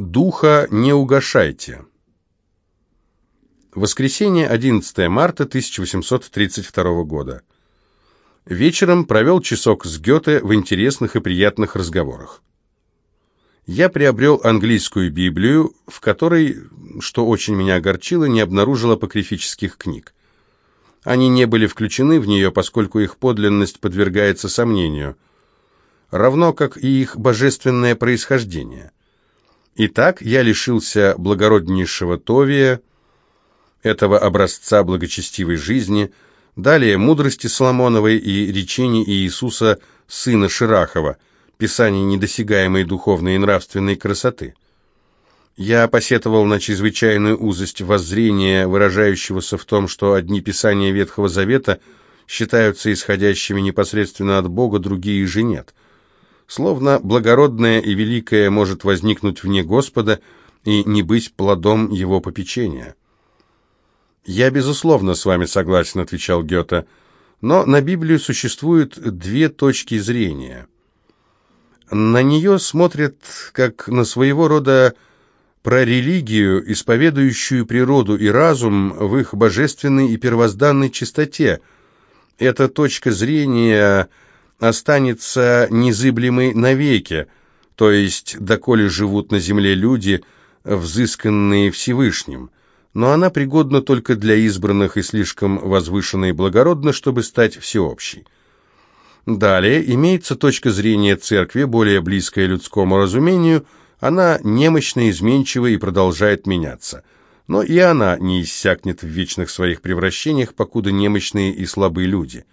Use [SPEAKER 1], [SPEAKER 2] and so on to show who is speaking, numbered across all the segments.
[SPEAKER 1] Духа не угашайте. Воскресенье, 11 марта 1832 года. Вечером провел часок с Гёте в интересных и приятных разговорах. Я приобрел английскую Библию, в которой, что очень меня огорчило, не обнаружил апокрифических книг. Они не были включены в нее, поскольку их подлинность подвергается сомнению, равно как и их божественное происхождение. Итак, я лишился благороднейшего Товия, этого образца благочестивой жизни, далее мудрости Соломоновой и речений Иисуса, сына Ширахова, писаний недосягаемой духовной и нравственной красоты. Я посетовал на чрезвычайную узость воззрения, выражающегося в том, что одни писания Ветхого Завета считаются исходящими непосредственно от Бога, другие же нет. Словно благородное и великое может возникнуть вне Господа и не быть плодом Его попечения. «Я, безусловно, с вами согласен», — отвечал Гёте, «но на Библию существуют две точки зрения. На нее смотрят как на своего рода прорелигию, исповедующую природу и разум в их божественной и первозданной чистоте. Эта точка зрения останется незыблемой навеки, то есть доколе живут на земле люди, взысканные Всевышним но она пригодна только для избранных и слишком возвышена и благородна, чтобы стать всеобщей. Далее имеется точка зрения церкви, более близкая людскому разумению, она немощна, изменчива и продолжает меняться. Но и она не иссякнет в вечных своих превращениях, покуда немощные и слабые люди.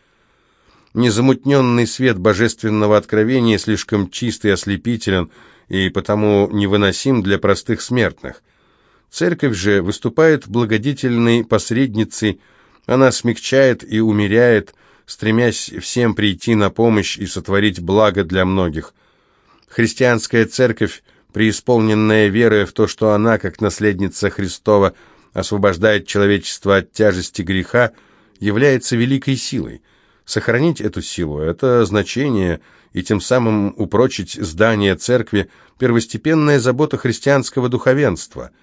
[SPEAKER 1] Незамутненный свет божественного откровения слишком чист и ослепителен, и потому невыносим для простых смертных – Церковь же выступает благодетельной посредницей, она смягчает и умеряет, стремясь всем прийти на помощь и сотворить благо для многих. Христианская церковь, преисполненная верой в то, что она, как наследница Христова, освобождает человечество от тяжести греха, является великой силой. Сохранить эту силу – это значение, и тем самым упрочить здание церкви – первостепенная забота христианского духовенства –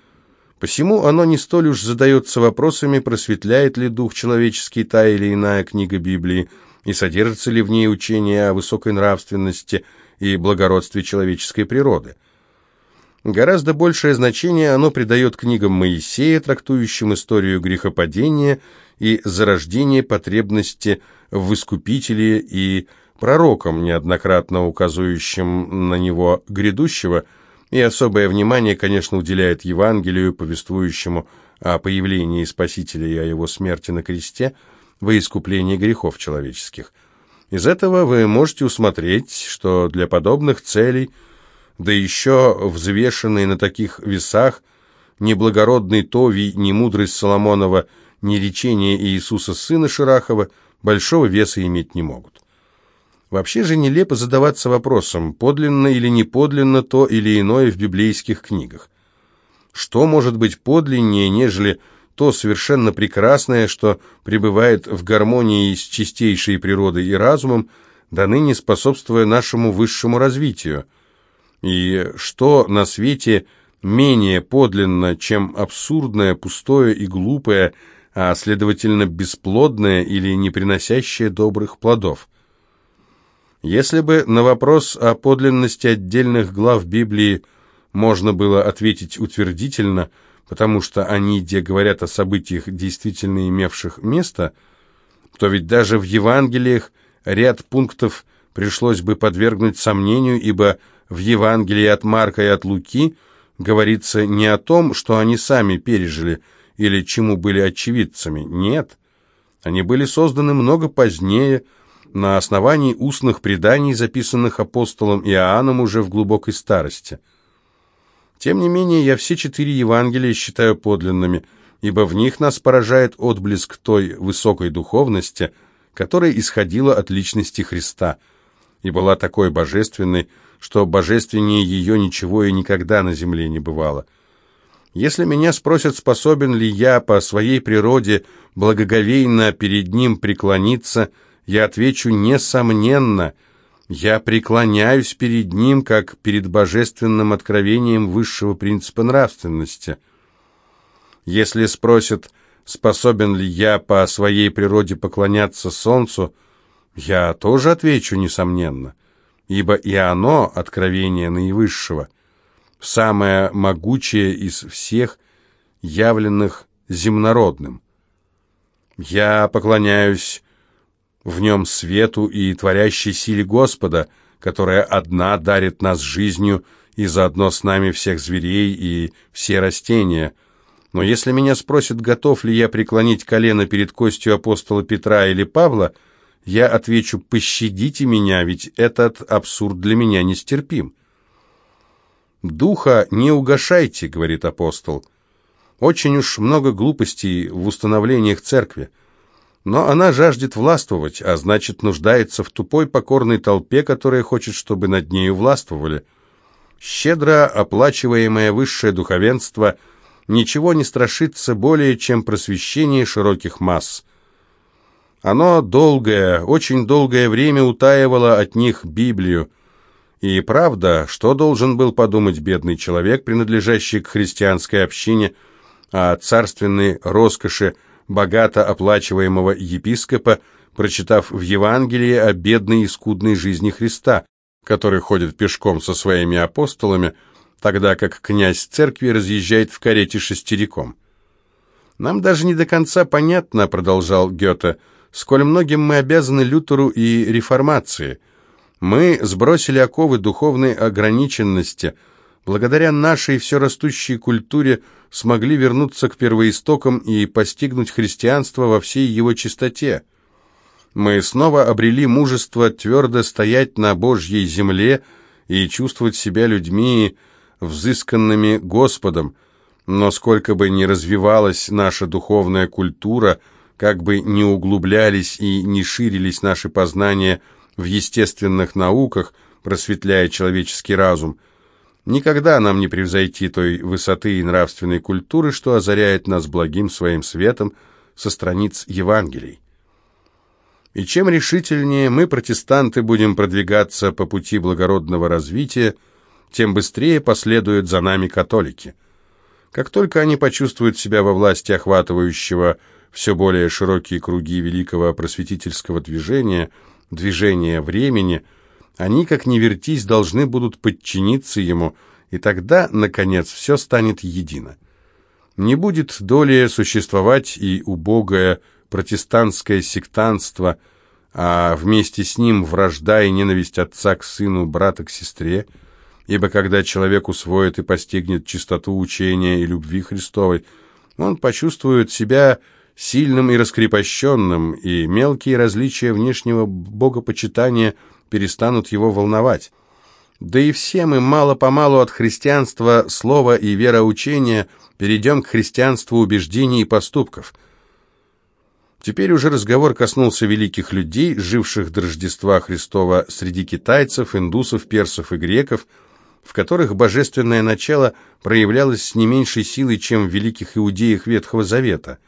[SPEAKER 1] Посему оно не столь уж задается вопросами, просветляет ли дух человеческий та или иная книга Библии, и содержится ли в ней учение о высокой нравственности и благородстве человеческой природы. Гораздо большее значение оно придает книгам Моисея, трактующим историю грехопадения и зарождение потребности в искупителе и пророкам, неоднократно указывающим на него грядущего – и особое внимание, конечно, уделяет Евангелию, повествующему о появлении Спасителя и о его смерти на кресте во искуплении грехов человеческих. Из этого вы можете усмотреть, что для подобных целей, да еще взвешенные на таких весах, ни благородный Товий, ни мудрость Соломонова, ни речение Иисуса Сына Ширахова большого веса иметь не могут. Вообще же нелепо задаваться вопросом, подлинно или не подлинно то или иное в библейских книгах. Что может быть подлиннее, нежели то совершенно прекрасное, что пребывает в гармонии с чистейшей природой и разумом, до ныне способствуя нашему высшему развитию? И что на свете менее подлинно, чем абсурдное, пустое и глупое, а, следовательно, бесплодное или не приносящее добрых плодов? Если бы на вопрос о подлинности отдельных глав Библии можно было ответить утвердительно, потому что они, где говорят о событиях, действительно имевших место, то ведь даже в Евангелиях ряд пунктов пришлось бы подвергнуть сомнению, ибо в Евангелии от Марка и от Луки говорится не о том, что они сами пережили или чему были очевидцами. Нет, они были созданы много позднее, на основании устных преданий, записанных апостолом Иоанном уже в глубокой старости. Тем не менее, я все четыре Евангелия считаю подлинными, ибо в них нас поражает отблеск той высокой духовности, которая исходила от личности Христа, и была такой божественной, что божественнее ее ничего и никогда на земле не бывало. Если меня спросят, способен ли я по своей природе благоговейно перед ним преклониться – я отвечу «несомненно», Я преклоняюсь перед ним, как перед божественным откровением высшего принципа нравственности. Если спросят, способен ли я по своей природе поклоняться солнцу, я тоже отвечу, несомненно, ибо и оно — откровение наивысшего, самое могучее из всех, явленных земнородным. Я поклоняюсь в нем свету и творящей силе Господа, которая одна дарит нас жизнью и заодно с нами всех зверей и все растения. Но если меня спросят, готов ли я преклонить колено перед костью апостола Петра или Павла, я отвечу «пощадите меня, ведь этот абсурд для меня нестерпим». «Духа не угошайте», — говорит апостол. «Очень уж много глупостей в установлениях церкви. Но она жаждет властвовать, а значит, нуждается в тупой покорной толпе, которая хочет, чтобы над нею властвовали. Щедро оплачиваемое высшее духовенство ничего не страшится более, чем просвещение широких масс. Оно долгое, очень долгое время утаивало от них Библию. И правда, что должен был подумать бедный человек, принадлежащий к христианской общине, о царственной роскоши, богато оплачиваемого епископа, прочитав в Евангелии о бедной и скудной жизни Христа, который ходит пешком со своими апостолами, тогда как князь церкви разъезжает в карете шестериком. «Нам даже не до конца понятно», — продолжал Гёте, — «сколь многим мы обязаны Лютеру и реформации. Мы сбросили оковы духовной ограниченности — благодаря нашей все растущей культуре смогли вернуться к первоистокам и постигнуть христианство во всей его чистоте. Мы снова обрели мужество твердо стоять на Божьей земле и чувствовать себя людьми, взысканными Господом, но сколько бы ни развивалась наша духовная культура, как бы ни углублялись и не ширились наши познания в естественных науках, просветляя человеческий разум – Никогда нам не превзойти той высоты и нравственной культуры, что озаряет нас благим своим светом со страниц Евангелий. И чем решительнее мы, протестанты, будем продвигаться по пути благородного развития, тем быстрее последуют за нами католики. Как только они почувствуют себя во власти охватывающего все более широкие круги великого просветительского движения, движения времени – они, как ни вертись, должны будут подчиниться ему, и тогда, наконец, все станет едино. Не будет доли существовать и убогое протестантское сектанство, а вместе с ним вражда и ненависть отца к сыну, брата к сестре, ибо когда человек усвоит и постигнет чистоту учения и любви Христовой, он почувствует себя сильным и раскрепощенным, и мелкие различия внешнего богопочитания – перестанут его волновать. Да и все мы мало-помалу от христианства слова и вероучения перейдем к христианству убеждений и поступков. Теперь уже разговор коснулся великих людей, живших до Рождества Христова среди китайцев, индусов, персов и греков, в которых божественное начало проявлялось с не меньшей силой, чем в великих иудеях Ветхого Завета.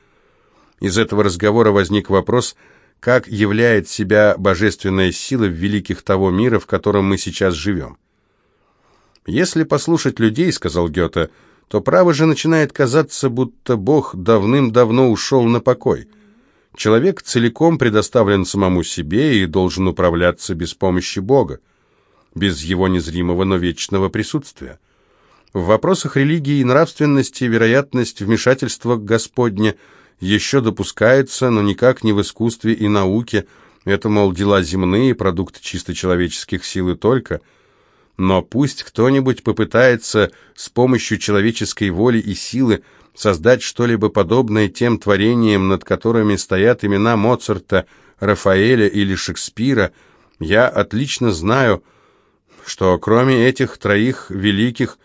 [SPEAKER 1] Из этого разговора возник вопрос – как являет себя божественная сила в великих того мира, в котором мы сейчас живем. «Если послушать людей, — сказал Гёте, — то право же начинает казаться, будто Бог давным-давно ушел на покой. Человек целиком предоставлен самому себе и должен управляться без помощи Бога, без его незримого, но вечного присутствия. В вопросах религии и нравственности вероятность вмешательства Господня — еще допускается, но никак не в искусстве и науке. Это, мол, дела земные, продукт чисто человеческих сил и только. Но пусть кто-нибудь попытается с помощью человеческой воли и силы создать что-либо подобное тем творениям, над которыми стоят имена Моцарта, Рафаэля или Шекспира, я отлично знаю, что кроме этих троих великих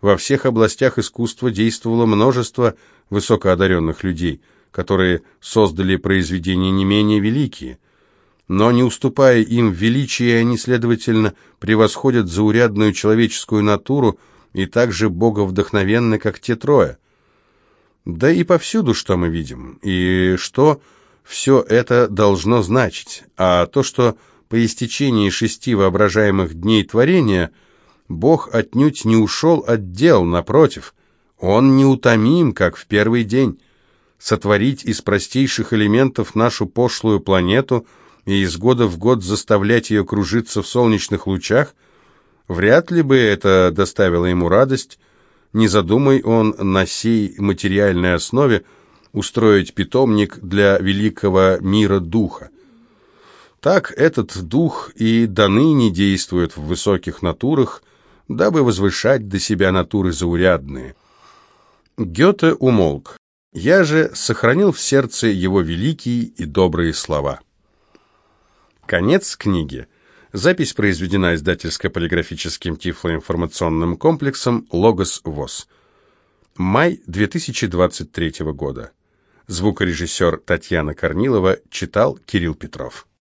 [SPEAKER 1] во всех областях искусства действовало множество высокоодаренных людей – которые создали произведения не менее великие. Но не уступая им в величии, они, следовательно, превосходят заурядную человеческую натуру и также боговдохновенны, как те трое. Да и повсюду, что мы видим, и что все это должно значить, а то, что по истечении шести воображаемых дней творения Бог отнюдь не ушел от дел, напротив, Он неутомим, как в первый день. Сотворить из простейших элементов нашу пошлую планету и из года в год заставлять ее кружиться в солнечных лучах, вряд ли бы это доставило ему радость, не задумай он на сей материальной основе устроить питомник для великого мира духа. Так этот дух и до ныне действует в высоких натурах, дабы возвышать до себя натуры заурядные. Гёте умолк. Я же сохранил в сердце его великие и добрые слова. Конец книги. Запись произведена издательско-полиграфическим тифлоинформационным комплексом «Логос ВОЗ». Май 2023 года. Звукорежиссер Татьяна Корнилова читал Кирилл Петров.